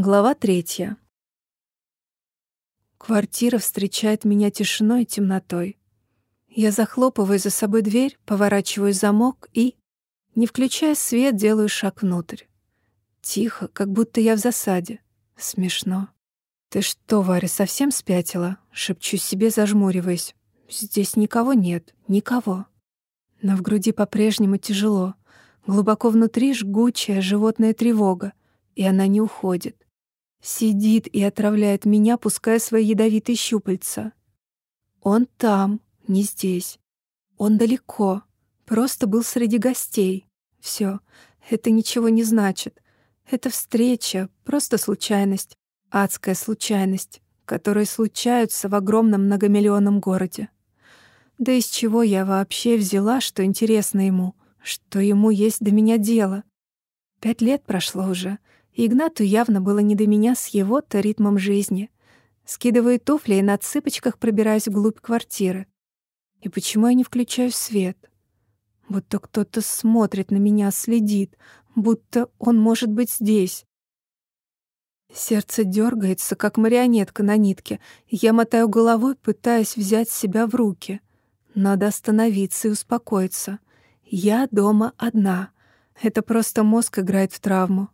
Глава третья. Квартира встречает меня тишиной и темнотой. Я захлопываю за собой дверь, поворачиваю замок и, не включая свет, делаю шаг внутрь. Тихо, как будто я в засаде. Смешно. «Ты что, Варя, совсем спятила?» — шепчу себе, зажмуриваясь. «Здесь никого нет, никого». Но в груди по-прежнему тяжело. Глубоко внутри жгучая животная тревога, и она не уходит. Сидит и отравляет меня, пуская свои ядовитые щупальца. Он там, не здесь. Он далеко. Просто был среди гостей. Все. Это ничего не значит. Это встреча, просто случайность. Адская случайность, которые случаются в огромном многомиллионном городе. Да из чего я вообще взяла, что интересно ему, что ему есть до меня дело? Пять лет прошло уже, Игнату явно было не до меня с его-то ритмом жизни. Скидываю туфли и на цыпочках пробираюсь вглубь квартиры. И почему я не включаю свет? Будто кто-то смотрит на меня, следит, будто он может быть здесь. Сердце дергается, как марионетка на нитке. Я мотаю головой, пытаясь взять себя в руки. Надо остановиться и успокоиться. Я дома одна. Это просто мозг играет в травму.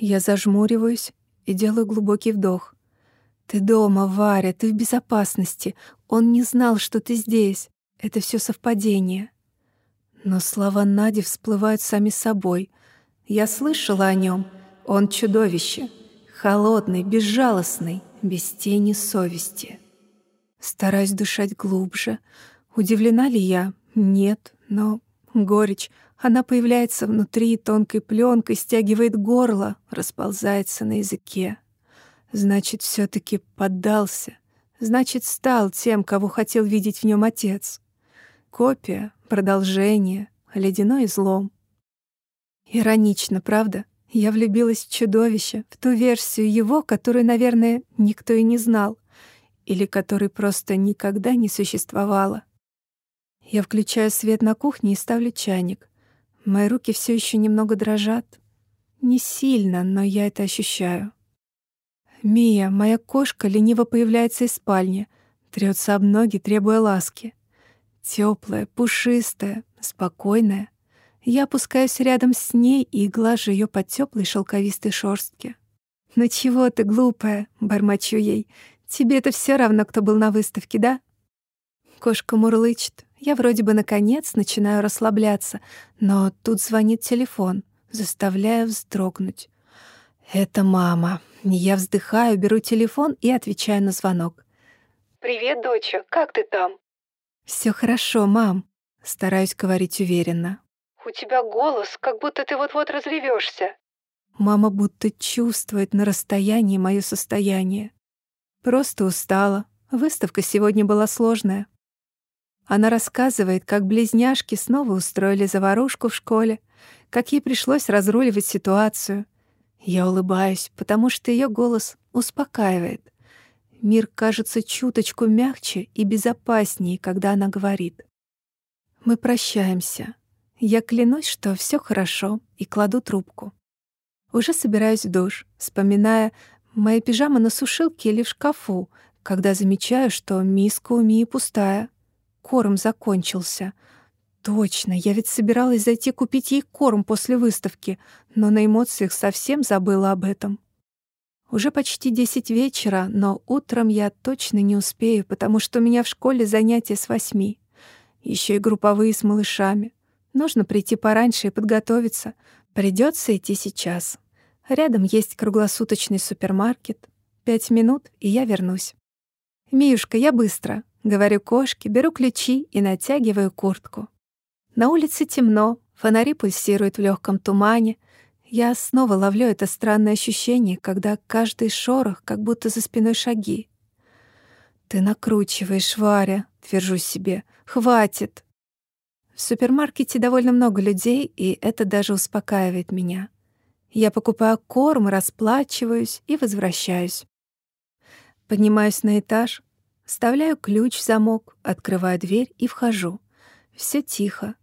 Я зажмуриваюсь и делаю глубокий вдох. «Ты дома, Варя, ты в безопасности. Он не знал, что ты здесь. Это все совпадение». Но слова Нади всплывают сами собой. Я слышала о нем. Он чудовище. Холодный, безжалостный, без тени совести. Стараюсь дышать глубже. Удивлена ли я? Нет, но горечь она появляется внутри тонкой пленкой, стягивает горло, расползается на языке. Значит, все таки поддался. Значит, стал тем, кого хотел видеть в нем отец. Копия, продолжение, ледяной злом. Иронично, правда? Я влюбилась в чудовище, в ту версию его, которую, наверное, никто и не знал, или которой просто никогда не существовало. Я включаю свет на кухне и ставлю чайник. Мои руки все еще немного дрожат. Не сильно, но я это ощущаю. Мия, моя кошка, лениво появляется из спальни, трется об ноги, требуя ласки. Теплая, пушистая, спокойная. Я опускаюсь рядом с ней и глажу ее по теплой шелковистой шерстке. «Ну чего ты, глупая?» — бормочу ей. «Тебе это все равно, кто был на выставке, да?» Кошка мурлычет. Я вроде бы наконец начинаю расслабляться, но тут звонит телефон, заставляя вздрогнуть. Это мама. Я вздыхаю, беру телефон и отвечаю на звонок. «Привет, доча, как ты там?» Все хорошо, мам», — стараюсь говорить уверенно. «У тебя голос, как будто ты вот-вот разревешься. Мама будто чувствует на расстоянии мое состояние. Просто устала. Выставка сегодня была сложная. Она рассказывает, как близняшки снова устроили заварушку в школе, как ей пришлось разруливать ситуацию. Я улыбаюсь, потому что ее голос успокаивает. Мир кажется чуточку мягче и безопаснее, когда она говорит. Мы прощаемся. Я клянусь, что все хорошо, и кладу трубку. Уже собираюсь в душ, вспоминая, моя пижама на сушилке или в шкафу, когда замечаю, что миска у Мии пустая корм закончился. Точно, я ведь собиралась зайти купить ей корм после выставки, но на эмоциях совсем забыла об этом. Уже почти десять вечера, но утром я точно не успею, потому что у меня в школе занятия с восьми. Еще и групповые с малышами. Нужно прийти пораньше и подготовиться. Придется идти сейчас. Рядом есть круглосуточный супермаркет. Пять минут, и я вернусь. «Миюшка, я быстро», Говорю кошке, беру ключи и натягиваю куртку. На улице темно, фонари пульсируют в легком тумане. Я снова ловлю это странное ощущение, когда каждый шорох, как будто за спиной шаги. «Ты накручиваешь, Варя», — твержу себе. «Хватит». В супермаркете довольно много людей, и это даже успокаивает меня. Я покупаю корм, расплачиваюсь и возвращаюсь. Поднимаюсь на этаж, Вставляю ключ в замок, открываю дверь и вхожу. Все тихо.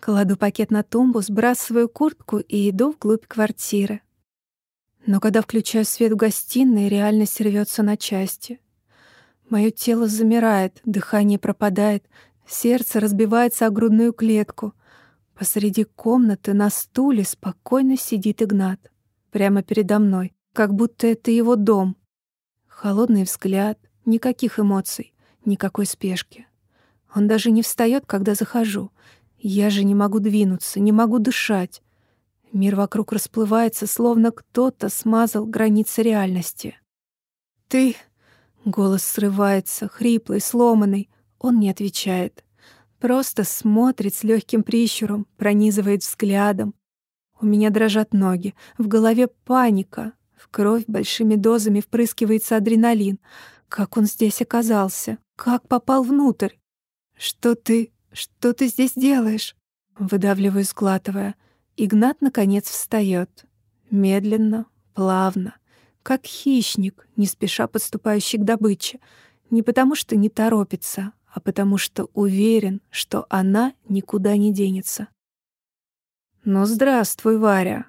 Кладу пакет на тумбу, сбрасываю куртку и иду вглубь квартиры. Но когда включаю свет в гостиной, реальность рвется на части. Мое тело замирает, дыхание пропадает, сердце разбивается о грудную клетку. Посреди комнаты на стуле спокойно сидит Игнат. Прямо передо мной, как будто это его дом. Холодный взгляд, никаких эмоций, никакой спешки. Он даже не встает, когда захожу. Я же не могу двинуться, не могу дышать. Мир вокруг расплывается, словно кто-то смазал границы реальности. «Ты...» — голос срывается, хриплый, сломанный. Он не отвечает. Просто смотрит с легким прищуром, пронизывает взглядом. У меня дрожат ноги, в голове паника. В кровь большими дозами впрыскивается адреналин. Как он здесь оказался? Как попал внутрь? «Что ты... что ты здесь делаешь?» Выдавливаю, сглатывая. Игнат, наконец, встает. Медленно, плавно, как хищник, не спеша подступающий к добыче. Не потому что не торопится, а потому что уверен, что она никуда не денется. «Ну, здравствуй, Варя!»